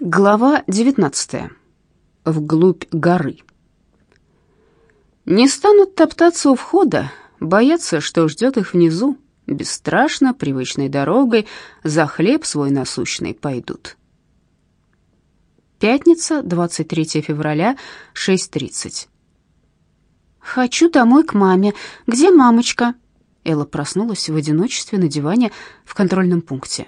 Глава 19. Вглубь горы. Не станут топтаться у входа, боятся, что ждет их внизу. Бесстрашно, привычной дорогой, за хлеб свой насущный пойдут. Пятница, 23 февраля, 6.30. «Хочу домой к маме. Где мамочка?» Элла проснулась в одиночестве на диване в контрольном пункте.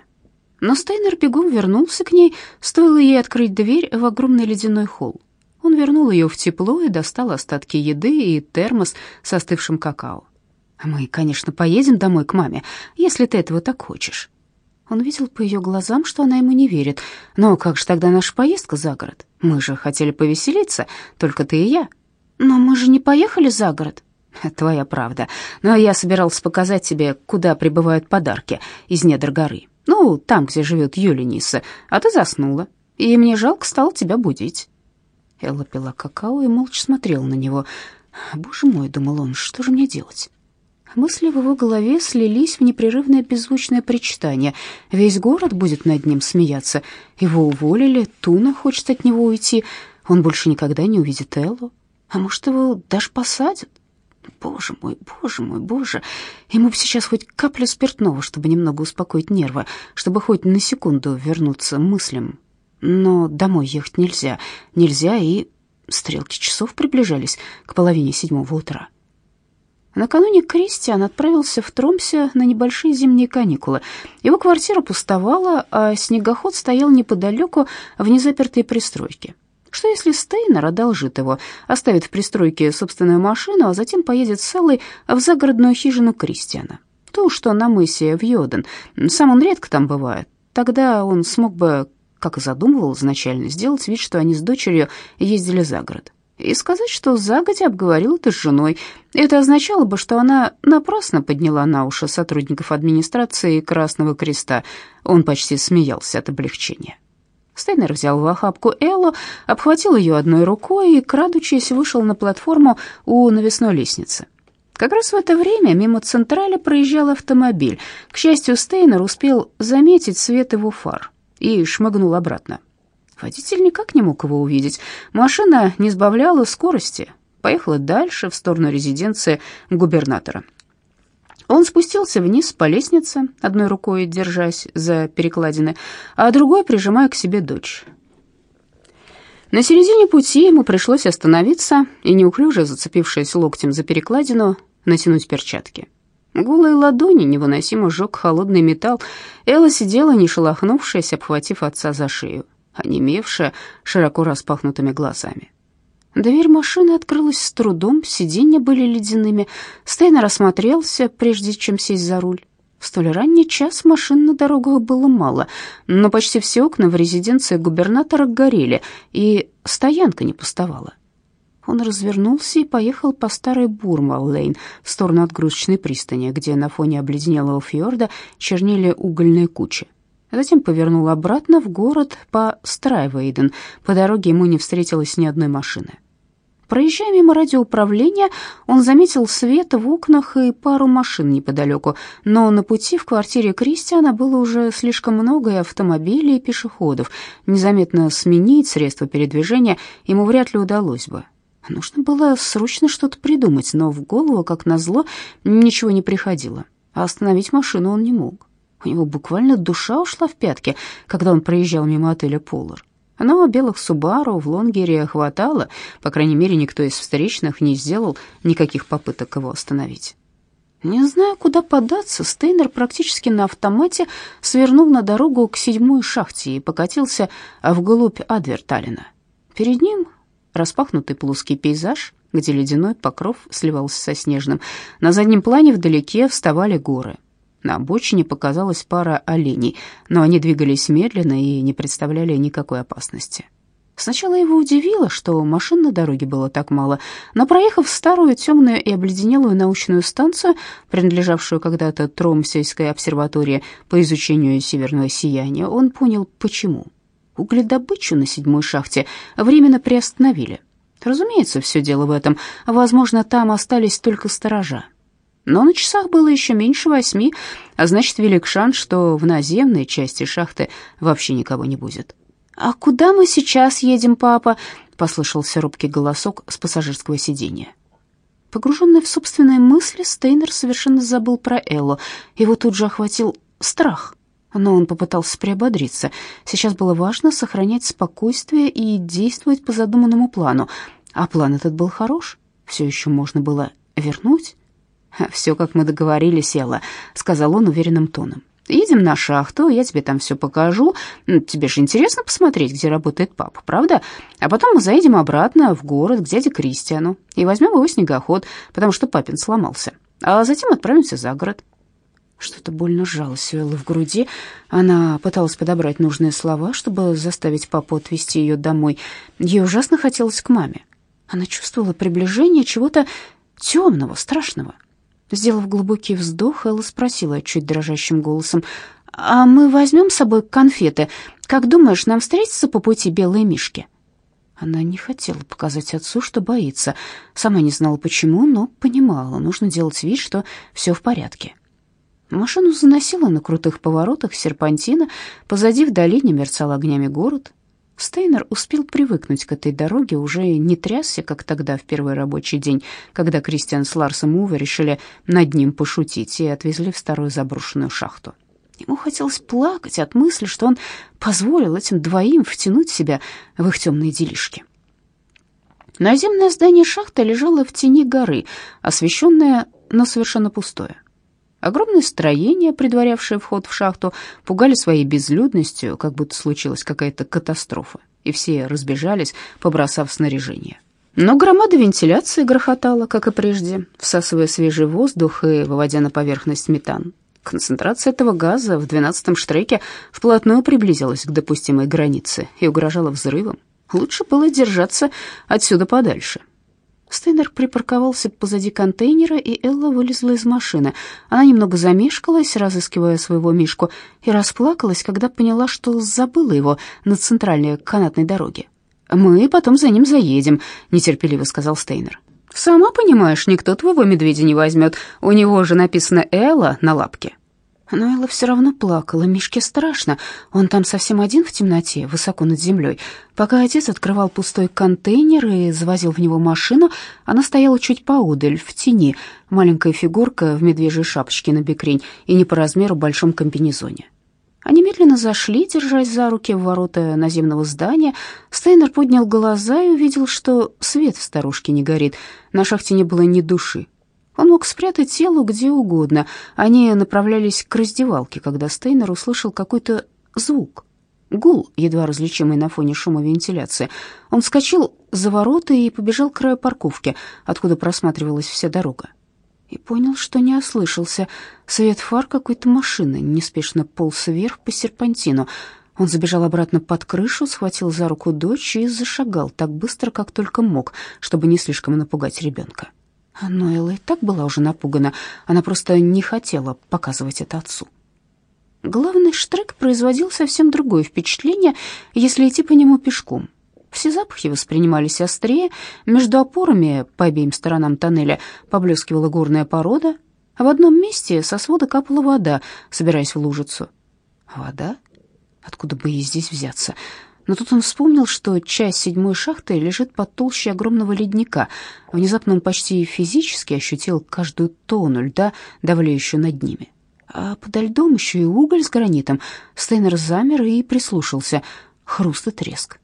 Но Стейнер бегом вернулся к ней, стоило ей открыть дверь в огромный ледяной холл. Он вернул ее в тепло и достал остатки еды и термос с остывшим какао. «Мы, конечно, поедем домой к маме, если ты этого так хочешь». Он видел по ее глазам, что она ему не верит. «Но как же тогда наша поездка за город? Мы же хотели повеселиться, только ты и я». «Но мы же не поехали за город». «Твоя правда. Но я собирался показать тебе, куда прибывают подарки из недр горы. Ну, там, где живет Юля Ниса, а ты заснула, и мне жалко стало тебя будить». Элла пила какао и молча смотрела на него. «Боже мой», — думал он, — «что же мне делать?» Мысли в его голове слились в непрерывное беззвучное причитание. Весь город будет над ним смеяться. Его уволили, Туна хочет от него уйти. Он больше никогда не увидит Эллу. А может, его даже посадят? Боже мой, боже мой, боже. Ему бы сейчас хоть каплю спиртного, чтобы немного успокоить нервы, чтобы хоть на секунду вернуться мыслям. Но домой ехать нельзя. Нельзя, и стрелки часов приближались к половине седьмого утра. Накануне Кристиан отправился в Тромсе на небольшие зимние каникулы. Его квартира пустовала, а снегоход стоял неподалеку в незапертой пристройке. Что если Стейнер одолжит его, оставит в пристройке собственную машину, а затем поедет с Эллой в загородную хижину Кристиана? То, что на мысе в Йоден. Сам он редко там бывает. Тогда он смог бы, как и задумывал изначально, сделать вид, что они с дочерью ездили за город. И сказать, что загодя обговорил это с женой. Это означало бы, что она напрасно подняла на уши сотрудников администрации Красного Креста. Он почти смеялся от облегчения. Стейнер взял в охапку Эллу, обхватил ее одной рукой и, крадучись, вышел на платформу у навесной лестницы. Как раз в это время мимо Централи проезжал автомобиль. К счастью, Стейнер успел заметить свет его фар и шмыгнул обратно. Водитель никак не мог его увидеть. Машина не сбавляла скорости, поехала дальше, в сторону резиденции губернатора. Он спустился вниз по лестнице, одной рукой держась за перекладины, а другой прижимая к себе дочь. На середине пути ему пришлось остановиться и, неуклюже зацепившись локтем за перекладину, натянуть перчатки. Голые ладони невыносимо сжег холодный металл. Элла сидела, не шелохнувшись, обхватив отца за шею, онемевшая широко распахнутыми глазами. Дверь машины открылась с трудом, сиденья были ледяными. Стейнер осмотрелся, прежде чем сесть за руль. В столь ранний час машин на дорогах было мало, но почти все окна в резиденции губернатора горели, и стоянка не пустовала. Он развернулся и поехал по старой Бурмал-Лейн в сторону отгрузочной пристани, где на фоне обледенелого фьорда чернели угольные кучи. Затем повернул обратно в город по Страйвейден. По дороге ему не встретилось ни одной машины. Проезжая мимо радиоуправления, он заметил свет в окнах и пару машин неподалеку, но на пути в квартире Кристиана было уже слишком много и автомобилей, и пешеходов. Незаметно сменить средства передвижения ему вряд ли удалось бы. Нужно было срочно что-то придумать, но в голову, как назло, ничего не приходило, а остановить машину он не мог. У него буквально душа ушла в пятки, когда он проезжал мимо отеля «Полар». Но белых Субару в Лонгере хватало, по крайней мере, никто из встречных не сделал никаких попыток его остановить. Не зная, куда податься, Стейнер практически на автомате свернул на дорогу к седьмой шахте и покатился вглубь Адверталина. Перед ним распахнутый плоский пейзаж, где ледяной покров сливался со снежным. На заднем плане вдалеке вставали горы — на обочине показалась пара оленей, но они двигались медленно и не представляли никакой опасности. Сначала его удивило, что машин на дороге было так мало, но проехав старую темную и обледенелую научную станцию, принадлежавшую когда-то Тромсейской обсерватории по изучению северного сияния, он понял, почему. Угледобычу на седьмой шахте временно приостановили. Разумеется, все дело в этом. Возможно, там остались только сторожа. Но на часах было еще меньше восьми, а значит, велик шанс, что в наземной части шахты вообще никого не будет. «А куда мы сейчас едем, папа?» — послышался робкий голосок с пассажирского сиденья. Погруженный в собственные мысли, Стейнер совершенно забыл про Эллу. Его тут же охватил страх. Но он попытался приободриться. Сейчас было важно сохранять спокойствие и действовать по задуманному плану. А план этот был хорош. Все еще можно было вернуть. «Все, как мы договорились, Элла», — сказал он уверенным тоном. Едем на шахту, я тебе там все покажу. Тебе же интересно посмотреть, где работает папа, правда? А потом мы заедем обратно в город к дяде Кристиану и возьмем его снегоход, потому что папин сломался. А затем отправимся за город. Что-то больно сжалось у Эллы в груди. Она пыталась подобрать нужные слова, чтобы заставить папу отвезти ее домой. Ей ужасно хотелось к маме. Она чувствовала приближение чего-то темного, страшного. Сделав глубокий вздох, Элла спросила чуть дрожащим голосом, «А мы возьмем с собой конфеты? Как думаешь, нам встретятся по пути белые мишки?» Она не хотела показать отцу, что боится. Сама не знала почему, но понимала, нужно делать вид, что все в порядке. Машину заносило на крутых поворотах серпантина, позади в долине мерцал огнями город. Стейнер успел привыкнуть к этой дороге, уже не трясся, как тогда в первый рабочий день, когда Кристиан с Ларсом Уве решили над ним пошутить и отвезли в старую заброшенную шахту. Ему хотелось плакать от мысли, что он позволил этим двоим втянуть себя в их темные делишки. Наземное здание шахты лежало в тени горы, освещенное, но совершенно пустое. Огромные строения, предварявшие вход в шахту, пугали своей безлюдностью, как будто случилась какая-то катастрофа, и все разбежались, побросав снаряжение. Но громада вентиляции грохотала, как и прежде, всасывая свежий воздух и выводя на поверхность метан. Концентрация этого газа в двенадцатом штреке вплотную приблизилась к допустимой границе и угрожала взрывом. Лучше было держаться отсюда подальше. Стейнер припарковался позади контейнера, и Элла вылезла из машины. Она немного замешкалась, разыскивая своего Мишку, и расплакалась, когда поняла, что забыла его на центральной канатной дороге. «Мы потом за ним заедем», — нетерпеливо сказал Стейнер. «Сама понимаешь, никто твоего медведя не возьмет. У него же написано «Элла» на лапке». Но Элла все равно плакала. Мишке страшно. Он там совсем один в темноте, высоко над землей. Пока отец открывал пустой контейнер и завозил в него машину, она стояла чуть поодаль, в тени, маленькая фигурка в медвежьей шапочке на бекрень и не по размеру большом комбинезоне. Они медленно зашли, держась за руки в ворота наземного здания. Стейнер поднял глаза и увидел, что свет в старушке не горит. На шахте не было ни души. Он мог спрятать тело где угодно. Они направлялись к раздевалке, когда Стейнер услышал какой-то звук. Гул, едва различимый на фоне шума вентиляции. Он вскочил за ворота и побежал к краю парковки, откуда просматривалась вся дорога. И понял, что не ослышался. Свет фар какой-то машины неспешно полз вверх по серпантину. Он забежал обратно под крышу, схватил за руку дочь и зашагал так быстро, как только мог, чтобы не слишком напугать ребенка. Но Элла и так была уже напугана, она просто не хотела показывать это отцу. Главный штрек производил совсем другое впечатление, если идти по нему пешком. Все запахи воспринимались острее, между опорами по обеим сторонам тоннеля поблескивала горная порода, а в одном месте со свода капала вода, собираясь в лужицу. Вода? Откуда бы ей здесь взяться? Но тут он вспомнил, что часть седьмой шахты лежит под толщей огромного ледника. Внезапно он почти физически ощутил каждую тонну льда, давлеющую над ними. А подо льдом еще и уголь с гранитом. Стейнер замер и прислушался. Хруст и треск.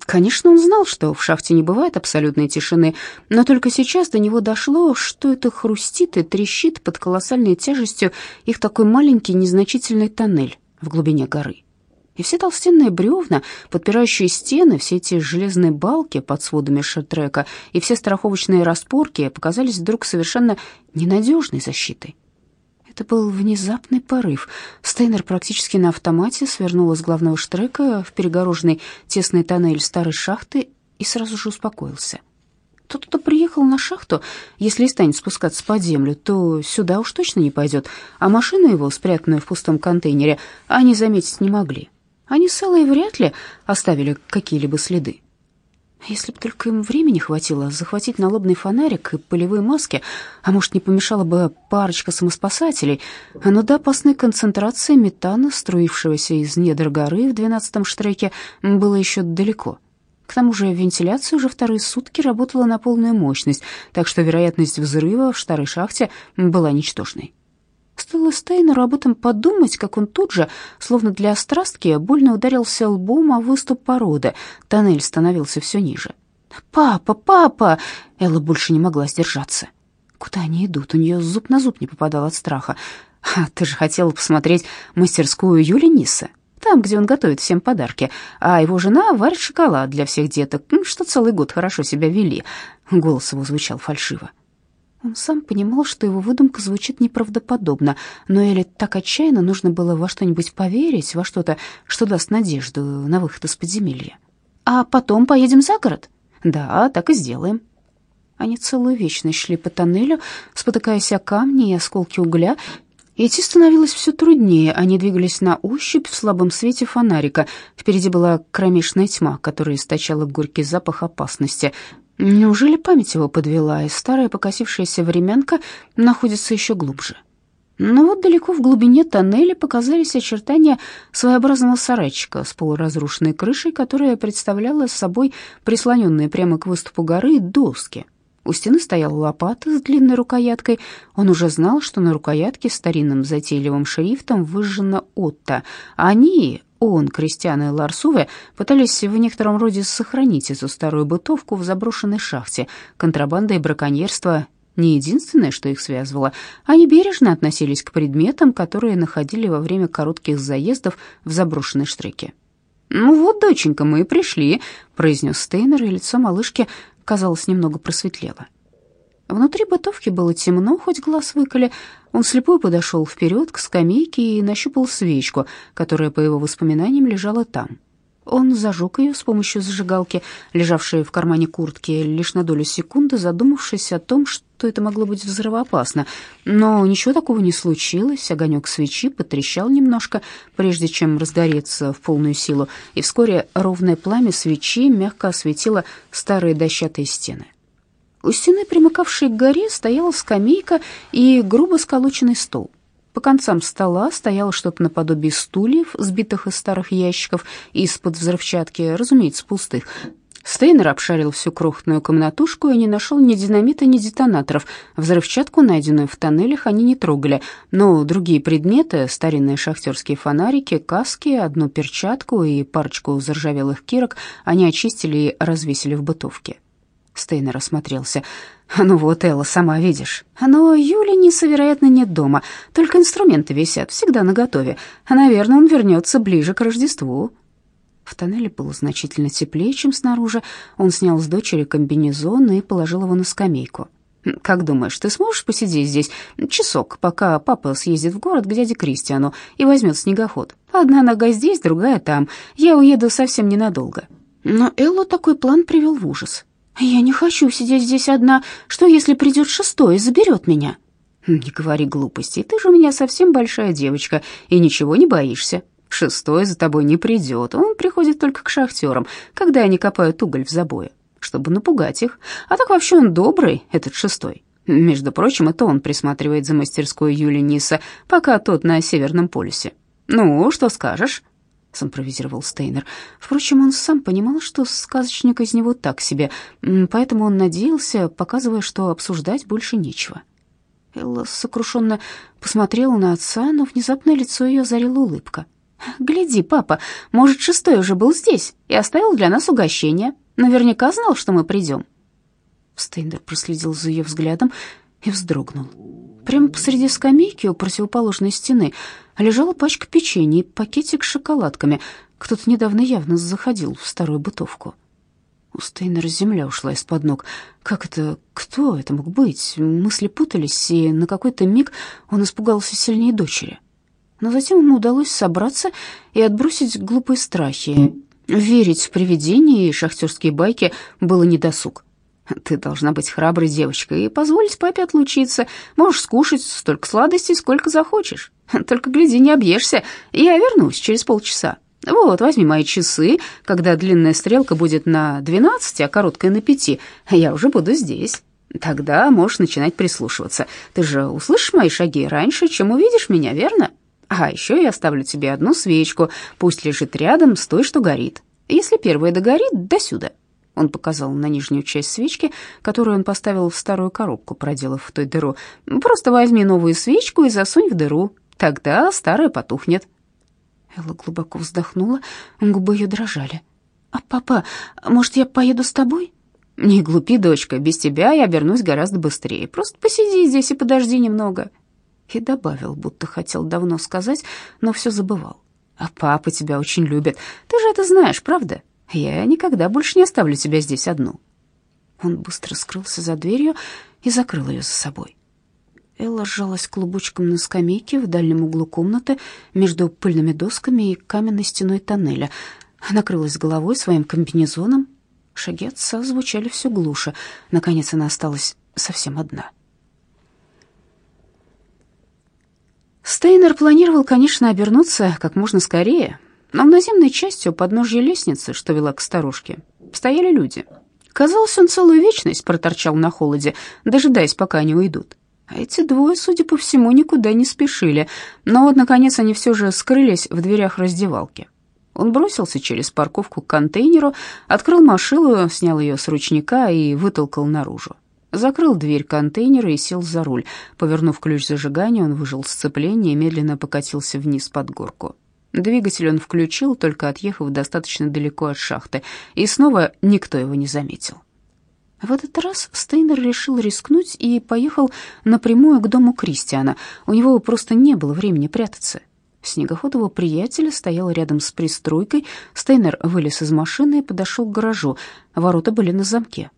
Конечно, он знал, что в шахте не бывает абсолютной тишины, но только сейчас до него дошло, что это хрустит и трещит под колоссальной тяжестью их такой маленький незначительный тоннель в глубине горы. И все толстенные бревна, подпирающие стены, все эти железные балки под сводами шертрека и все страховочные распорки показались вдруг совершенно ненадежной защитой. Это был внезапный порыв. Стейнер практически на автомате свернул из главного штрека в перегороженный тесный тоннель старой шахты и сразу же успокоился. Тот, кто приехал на шахту, если и станет спускаться под землю, то сюда уж точно не пойдет, а машину его, спрятанную в пустом контейнере, они заметить не могли. Они с Эллой вряд ли оставили какие-либо следы. Если бы только им времени хватило захватить налобный фонарик и полевые маски, а может, не помешала бы парочка самоспасателей, но до опасной концентрации метана, струившегося из недр горы в двенадцатом штреке, было еще далеко. К тому же вентиляция уже вторые сутки работала на полную мощность, так что вероятность взрыва в старой шахте была ничтожной. Стоило Стейнеру об этом подумать, как он тут же, словно для острастки, больно ударился лбом о выступ породы. Тоннель становился все ниже. «Папа, папа!» Элла больше не могла сдержаться. Куда они идут? У нее зуб на зуб не попадал от страха. А ты же хотела посмотреть мастерскую Юли Ниса, там, где он готовит всем подарки, а его жена варит шоколад для всех деток, что целый год хорошо себя вели. Голос его звучал фальшиво. Он сам понимал, что его выдумка звучит неправдоподобно, но Элли так отчаянно нужно было во что-нибудь поверить, во что-то, что даст надежду на выход из подземелья. «А потом поедем за город?» «Да, так и сделаем». Они целую вечность шли по тоннелю, спотыкаясь о камни и осколки угля. Идти становилось все труднее, они двигались на ощупь в слабом свете фонарика. Впереди была кромешная тьма, которая источала горький запах опасности. Неужели память его подвела, и старая покосившаяся временка находится еще глубже? Но вот далеко в глубине тоннеля показались очертания своеобразного сарайчика с полуразрушенной крышей, которая представляла собой прислоненные прямо к выступу горы доски. У стены стояла лопата с длинной рукояткой. Он уже знал, что на рукоятке старинным затейливым шрифтом выжжено «Отто». Они, он, Кристиан и Ларсуве пытались в некотором роде сохранить эту старую бытовку в заброшенной шахте. Контрабанда и браконьерство не единственное, что их связывало. Они бережно относились к предметам, которые находили во время коротких заездов в заброшенной штреке. «Ну вот, доченька, мы и пришли», — произнес Стейнер, и лицо малышки, казалось, немного просветлело. Внутри бытовки было темно, хоть глаз выколи. Он слепой подошел вперед к скамейке и нащупал свечку, которая, по его воспоминаниям, лежала там. Он зажег ее с помощью зажигалки, лежавшей в кармане куртки, лишь на долю секунды задумавшись о том, что это могло быть взрывоопасно. Но ничего такого не случилось, огонек свечи потрещал немножко, прежде чем разгореться в полную силу, и вскоре ровное пламя свечи мягко осветило старые дощатые стены. У стены, примыкавшей к горе, стояла скамейка и грубо сколоченный стол. По концам стола стояло что-то наподобие стульев, сбитых из старых ящиков из-под взрывчатки, разумеется, пустых. Стейнер обшарил всю крохотную комнатушку и не нашел ни динамита, ни детонаторов. Взрывчатку, найденную в тоннелях, они не трогали, но другие предметы, старинные шахтерские фонарики, каски, одну перчатку и парочку заржавелых кирок, они очистили и развесили в бытовке. Стейнер осмотрелся. «Ну вот, Элла, сама видишь. Но Юли Ниса, вероятно, нет дома. Только инструменты висят, всегда наготове. Наверное, он вернется ближе к Рождеству». В тоннеле было значительно теплее, чем снаружи. Он снял с дочери комбинезон и положил его на скамейку. «Как думаешь, ты сможешь посидеть здесь часок, пока папа съездит в город к дяде Кристиану и возьмет снегоход? Одна нога здесь, другая там. Я уеду совсем ненадолго». Но Эллу такой план привел в ужас. «Я не хочу сидеть здесь одна. Что, если придет шестой и заберет меня?» «Не говори глупостей. Ты же у меня совсем большая девочка и ничего не боишься. Шестой за тобой не придет. Он приходит только к шахтерам, когда они копают уголь в забое, чтобы напугать их. А так вообще он добрый, этот шестой. Между прочим, это он присматривает за мастерской Юли Ниса, пока тот на Северном полюсе. Ну, что скажешь?» — симпровизировал Стейнер. Впрочем, он сам понимал, что сказочник из него так себе, поэтому он надеялся, показывая, что обсуждать больше нечего. Элла сокрушенно посмотрела на отца, но внезапно лицо ее озарила улыбка. «Гляди, папа, может, шестой уже был здесь и оставил для нас угощение. Наверняка знал, что мы придем». Стейнер проследил за ее взглядом и вздрогнул. Прямо посреди скамейки у противоположной стены лежала пачка печенья и пакетик с шоколадками. Кто-то недавно явно заходил в старую бытовку. У Стейнера земля ушла из-под ног. Как это? Кто это мог быть? Мысли путались, и на какой-то миг он испугался сильнее дочери. Но затем ему удалось собраться и отбросить глупые страхи. Верить в привидения и шахтерские байки было недосуг. Ты должна быть храброй девочкой и позволить папе отлучиться. Можешь скушать столько сладостей, сколько захочешь. Только гляди, не объешься. Я вернусь через полчаса. Вот, возьми мои часы, когда длинная стрелка будет на 12, а короткая на 5, я уже буду здесь. Тогда можешь начинать прислушиваться. Ты же услышишь мои шаги раньше, чем увидишь меня, верно? А еще я оставлю тебе одну свечку, пусть лежит рядом с той, что горит. Если первая догорит, до сюда. Он показал на нижнюю часть свечки, которую он поставил в старую коробку, проделав в той дыру. Просто возьми новую свечку и засунь в дыру. Тогда старая потухнет. Элла глубоко вздохнула, губы ее дрожали. «А папа, может, я поеду с тобой?» «Не глупи, дочка, без тебя я вернусь гораздо быстрее. Просто посиди здесь и подожди немного». И добавил, будто хотел давно сказать, но все забывал. «А папа тебя очень любит. Ты же это знаешь, правда? Я никогда больше не оставлю тебя здесь одну». Он быстро скрылся за дверью и закрыл ее за собой. Элла сжалась клубочком на скамейке в дальнем углу комнаты между пыльными досками и каменной стеной тоннеля. Накрылась головой своим комбинезоном. Шаги отца звучали все глуше. Наконец она осталась совсем одна. Стейнер планировал, конечно, обернуться как можно скорее, но в наземной части у подножья лестницы, что вела к старушке, стояли люди. Казалось, он целую вечность проторчал на холоде, дожидаясь, пока они уйдут. А эти двое, судя по всему, никуда не спешили. Но вот, наконец, они все же скрылись в дверях раздевалки. Он бросился через парковку к контейнеру, открыл машину, снял ее с ручника и вытолкал наружу. Закрыл дверь контейнера и сел за руль. Повернув ключ зажигания, он выжил сцепление и медленно покатился вниз под горку. Двигатель он включил, только отъехав достаточно далеко от шахты, и снова никто его не заметил. В этот раз Стейнер решил рискнуть и поехал напрямую к дому Кристиана. У него просто не было времени прятаться. Снегоход его приятеля стоял рядом с пристройкой. Стейнер вылез из машины и подошел к гаражу. Ворота были на замке.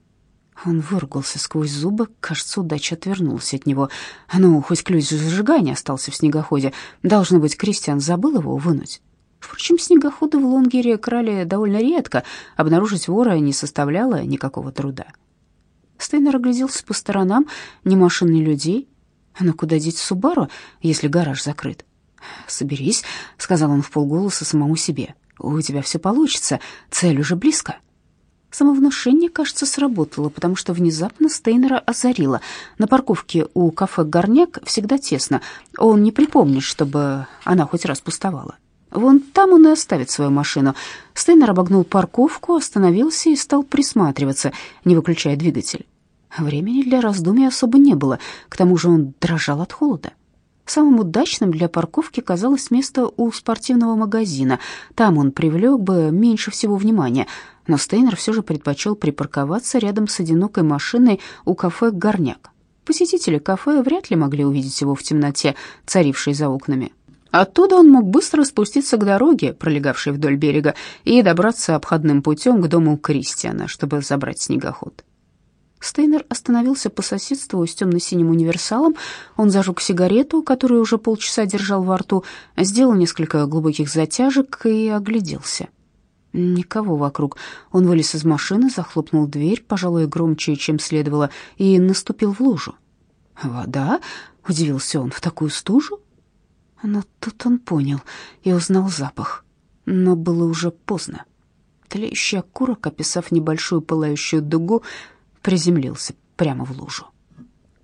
Он выругался сквозь зубы, кажется, удача отвернулась от него. Ну, хоть ключ зажигания остался в снегоходе. Должно быть, Кристиан забыл его вынуть. Впрочем, снегоходы в Лонгере крали довольно редко, обнаружить вора не составляло никакого труда. Стейнер огляделся по сторонам, ни машин, ни людей. Но куда деть Субару, если гараж закрыт? «Соберись», — сказал он вполголоса самому себе. «У тебя все получится, цель уже близко». Самовнушение, кажется, сработало, потому что внезапно Стейнера озарило. На парковке у кафе «Горняк» всегда тесно. Он не припомнит, чтобы она хоть раз пустовала. Вон там он и оставит свою машину. Стейнер обогнул парковку, остановился и стал присматриваться, не выключая двигатель. Времени для раздумий особо не было, к тому же он дрожал от холода. Самым удачным для парковки казалось место у спортивного магазина. Там он привлек бы меньше всего внимания, но Стейнер все же предпочел припарковаться рядом с одинокой машиной у кафе «Горняк». Посетители кафе вряд ли могли увидеть его в темноте, царившей за окнами. Оттуда он мог быстро спуститься к дороге, пролегавшей вдоль берега, и добраться обходным путем к дому Кристиана, чтобы забрать снегоход. Стейнер остановился по соседству с темно-синим универсалом. Он зажег сигарету, которую уже полчаса держал во рту, сделал несколько глубоких затяжек и огляделся. Никого вокруг. Он вылез из машины, захлопнул дверь, пожалуй, громче, чем следовало, и наступил в лужу. «Вода?» — удивился он. «В такую стужу?» Но тут он понял и узнал запах. Но было уже поздно. Тлеющий окурок, описав небольшую пылающую дугу, приземлился прямо в лужу.